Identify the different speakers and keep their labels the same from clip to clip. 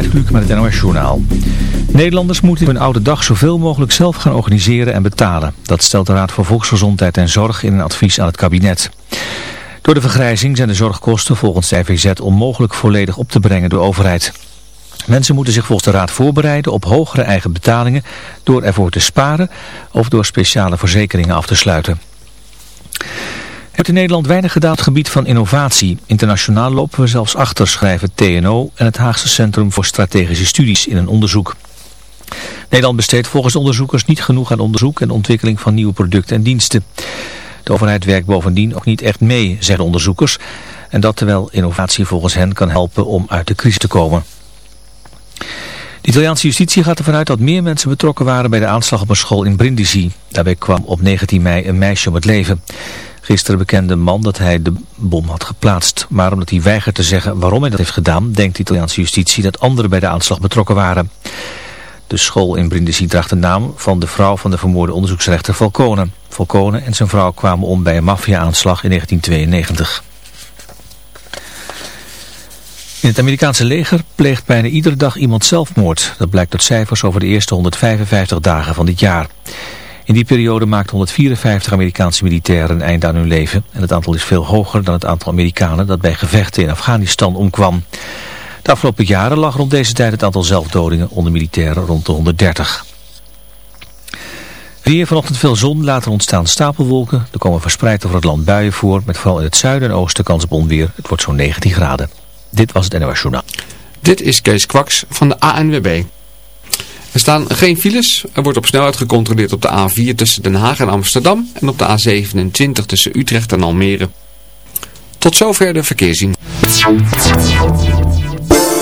Speaker 1: Kluk met het NOS Journaal. Nederlanders moeten hun oude dag zoveel mogelijk zelf gaan organiseren en betalen. Dat stelt de Raad voor Volksgezondheid en Zorg in een advies aan het kabinet. Door de vergrijzing zijn de zorgkosten volgens de FVZ onmogelijk volledig op te brengen door de overheid. Mensen moeten zich volgens de Raad voorbereiden op hogere eigen betalingen door ervoor te sparen of door speciale verzekeringen af te sluiten heeft in Nederland weinig gedaan op het gebied van innovatie. Internationaal lopen we zelfs achter, schrijven TNO en het Haagse Centrum voor Strategische Studies in een onderzoek. Nederland besteedt volgens de onderzoekers niet genoeg aan onderzoek en ontwikkeling van nieuwe producten en diensten. De overheid werkt bovendien ook niet echt mee, zeggen onderzoekers. En dat terwijl innovatie volgens hen kan helpen om uit de crisis te komen. De Italiaanse justitie gaat ervan uit dat meer mensen betrokken waren bij de aanslag op een school in Brindisi. Daarbij kwam op 19 mei een meisje om het leven. Gisteren bekende man dat hij de bom had geplaatst. Maar omdat hij weigert te zeggen waarom hij dat heeft gedaan, denkt de Italiaanse justitie dat anderen bij de aanslag betrokken waren. De school in Brindisi draagt de naam van de vrouw van de vermoorde onderzoeksrechter Falcone. Falcone en zijn vrouw kwamen om bij een maffia-aanslag in 1992. In het Amerikaanse leger pleegt bijna iedere dag iemand zelfmoord. Dat blijkt uit cijfers over de eerste 155 dagen van dit jaar. In die periode maakten 154 Amerikaanse militairen een einde aan hun leven. En het aantal is veel hoger dan het aantal Amerikanen dat bij gevechten in Afghanistan omkwam. De afgelopen jaren lag rond deze tijd het aantal zelfdodingen onder militairen rond de 130. Weer vanochtend veel zon, later ontstaan stapelwolken. Er komen verspreid over het land buien voor, met vooral in het zuiden en oosten kans op onweer. Het wordt zo'n 19 graden. Dit was het NOS Journaal.
Speaker 2: Dit is Kees Kwaks van de ANWB. Er staan geen files. Er wordt op snelheid gecontroleerd op de A4 tussen Den Haag en Amsterdam en op de A27 tussen Utrecht en Almere. Tot zover de verkeersziening.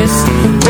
Speaker 3: exist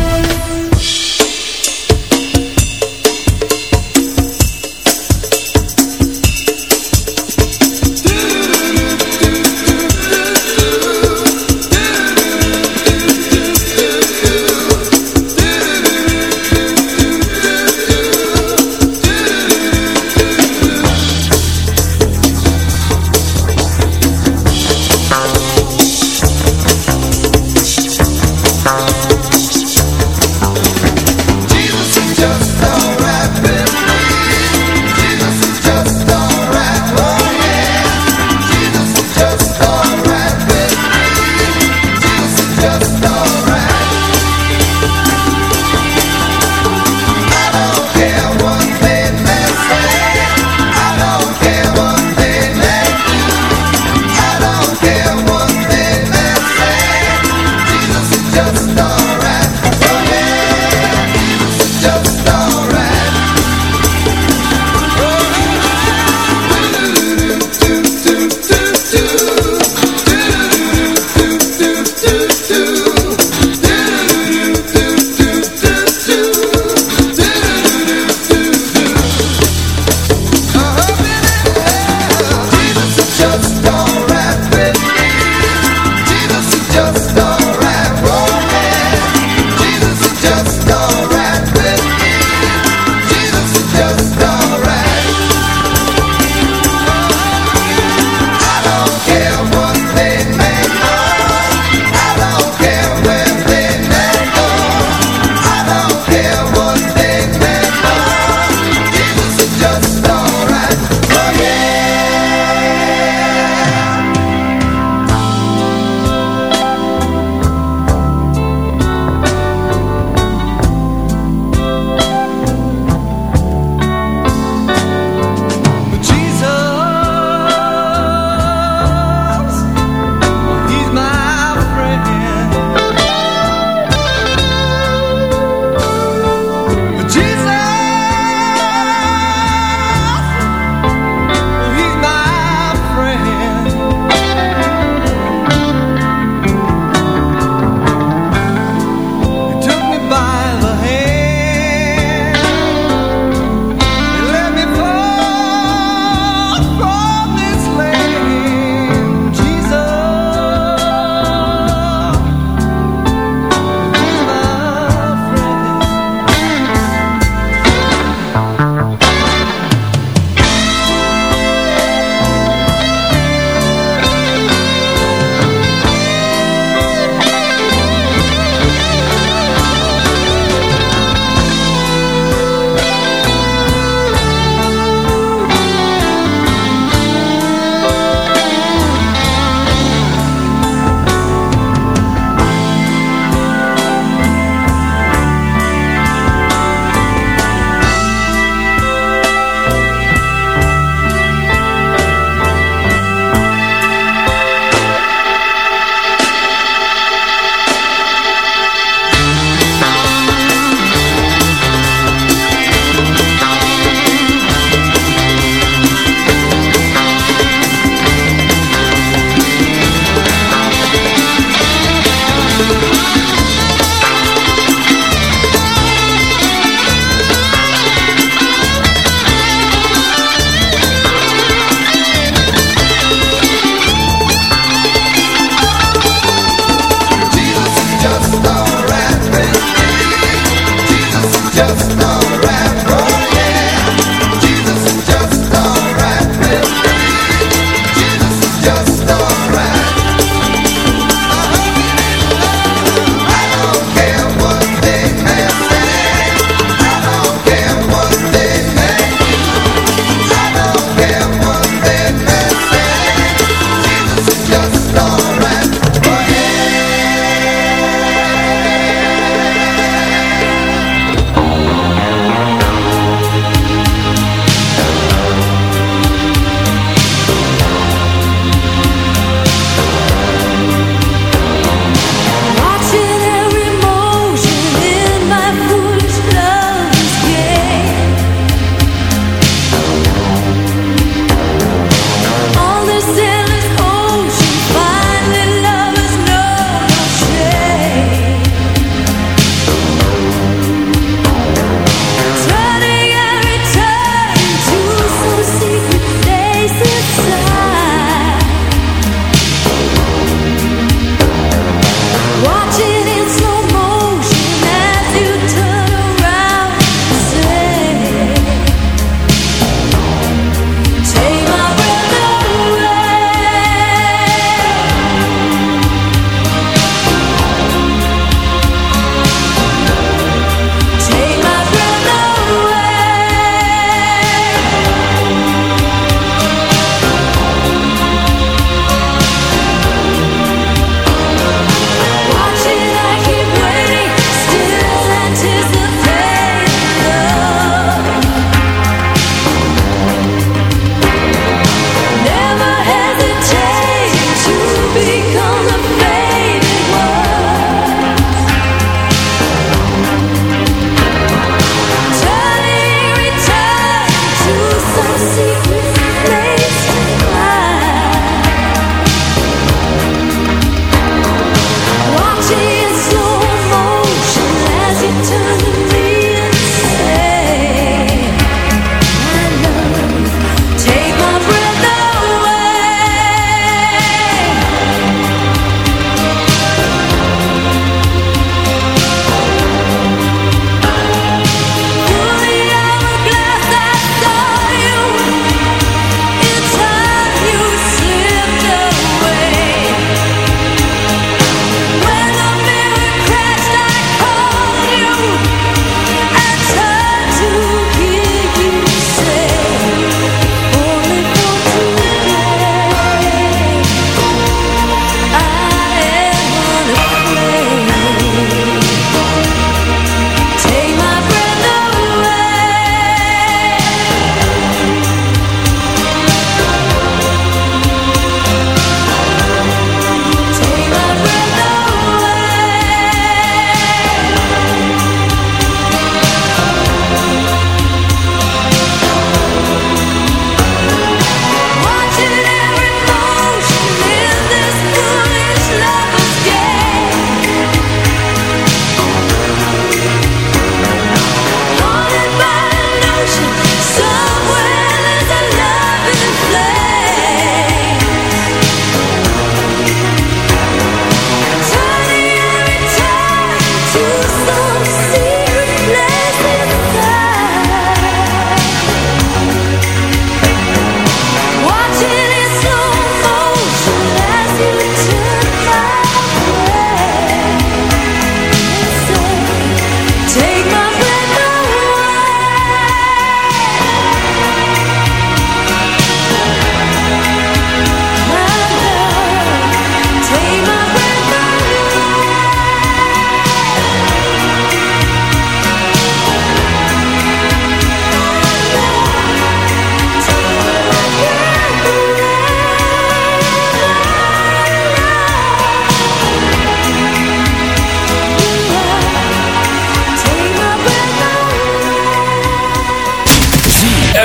Speaker 4: take
Speaker 5: my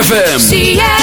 Speaker 5: ZFM.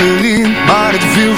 Speaker 5: Het zat erin, maar het wilde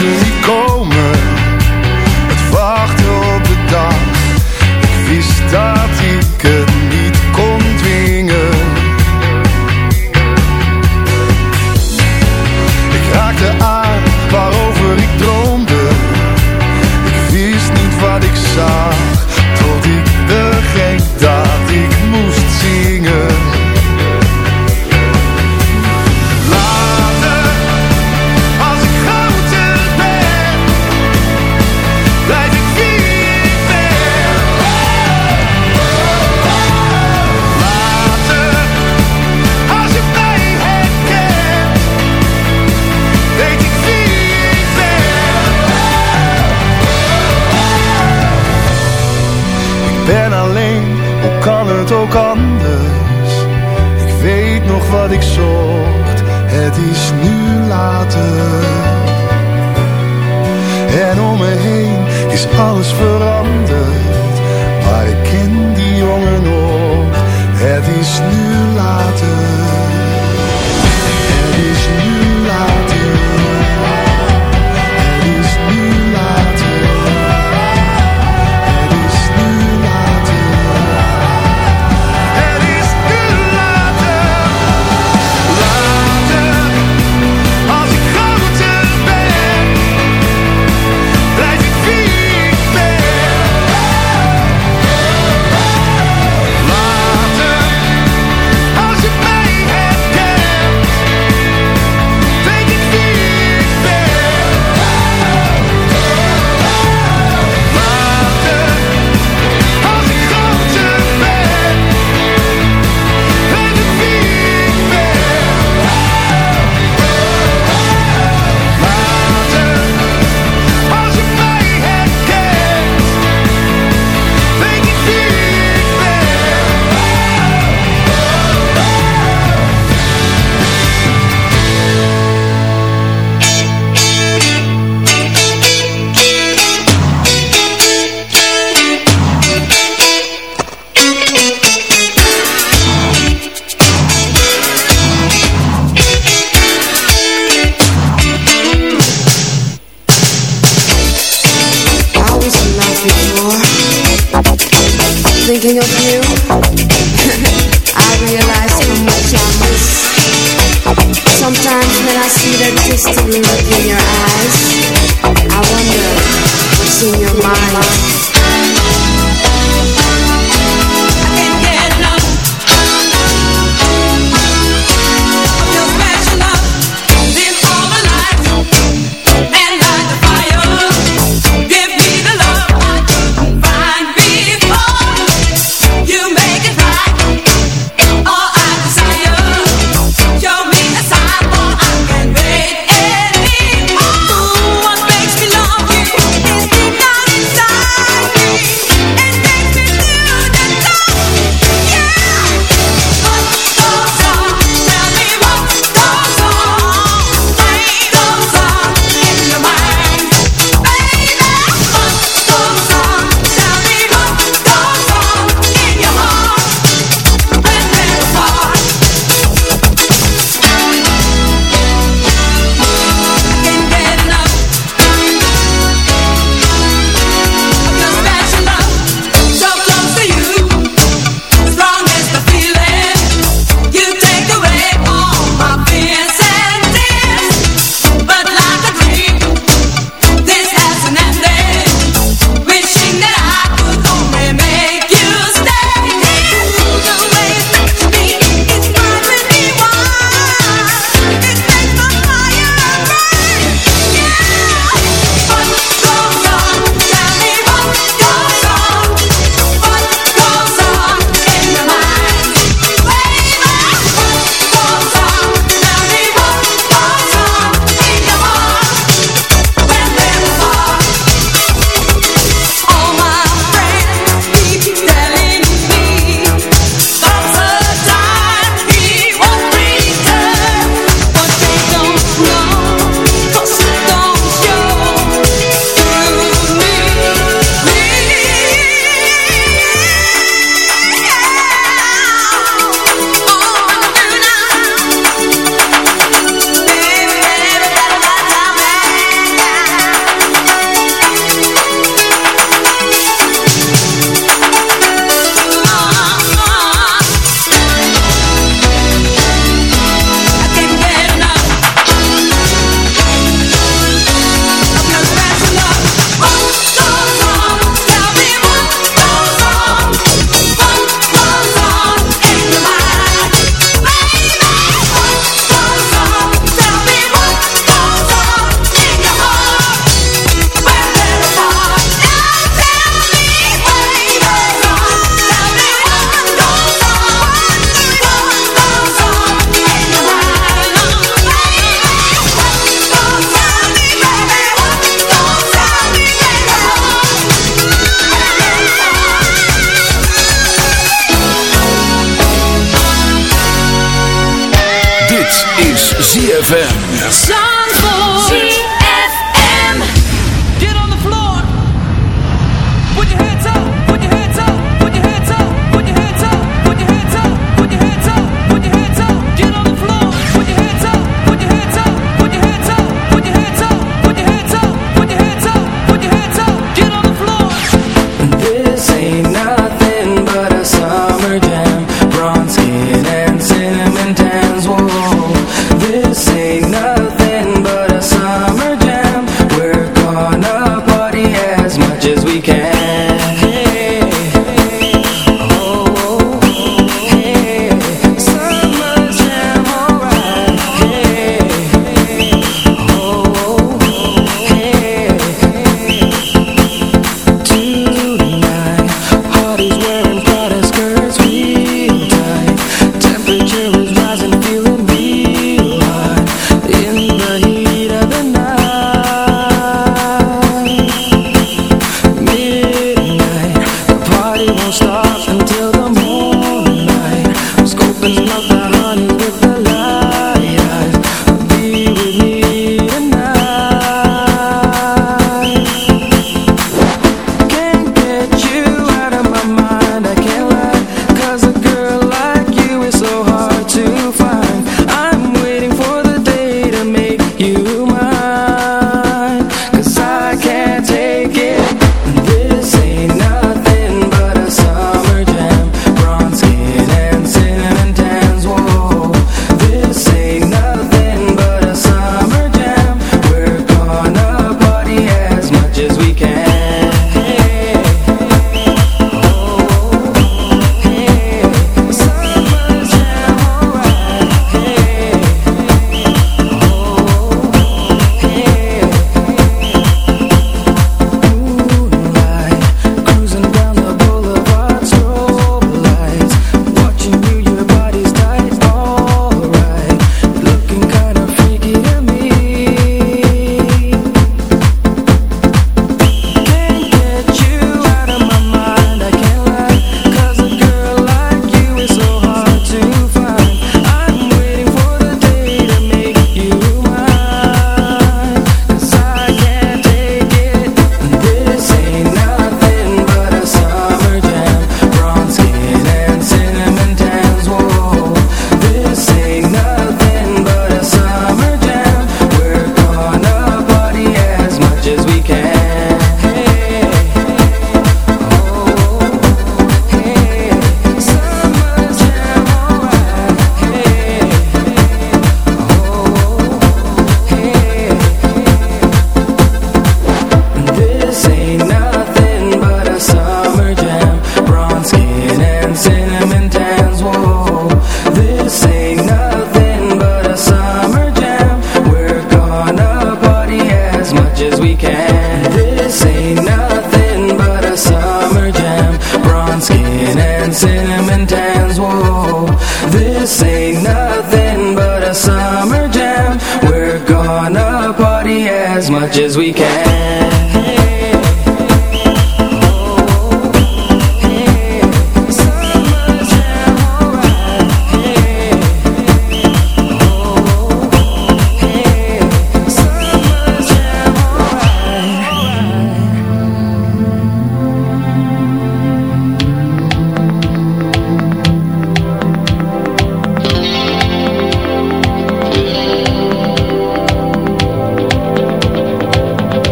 Speaker 6: much
Speaker 7: as we can.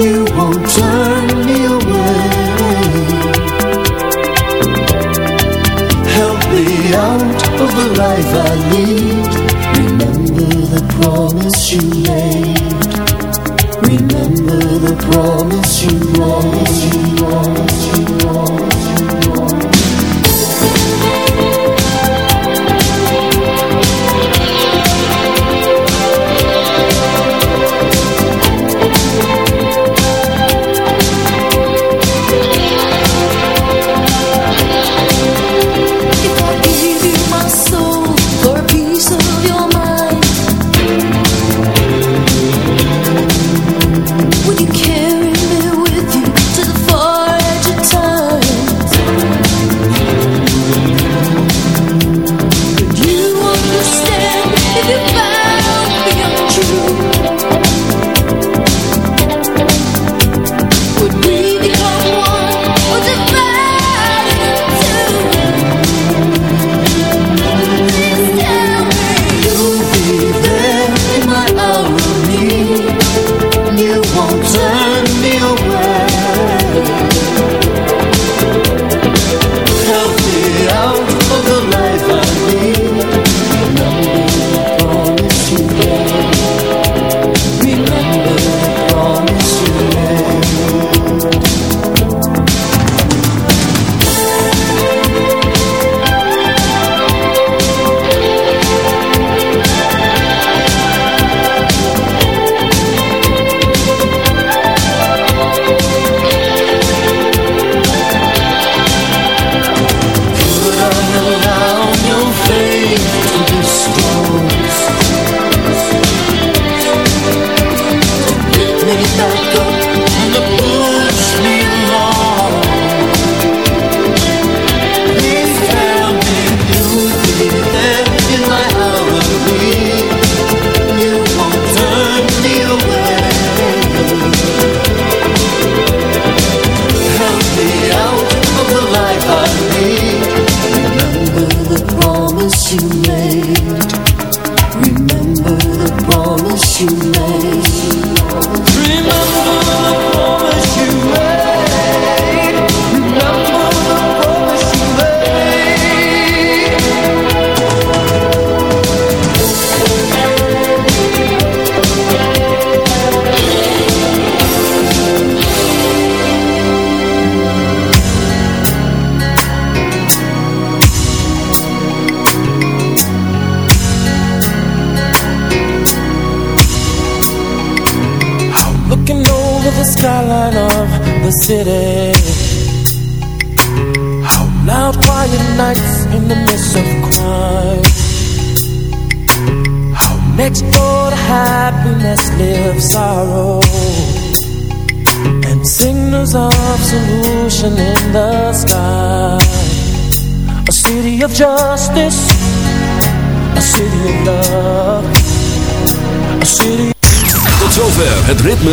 Speaker 7: you
Speaker 8: won't turn me away. Help me out of the life I lead. Remember the promise
Speaker 7: you made. Remember the promise you. Promise you made.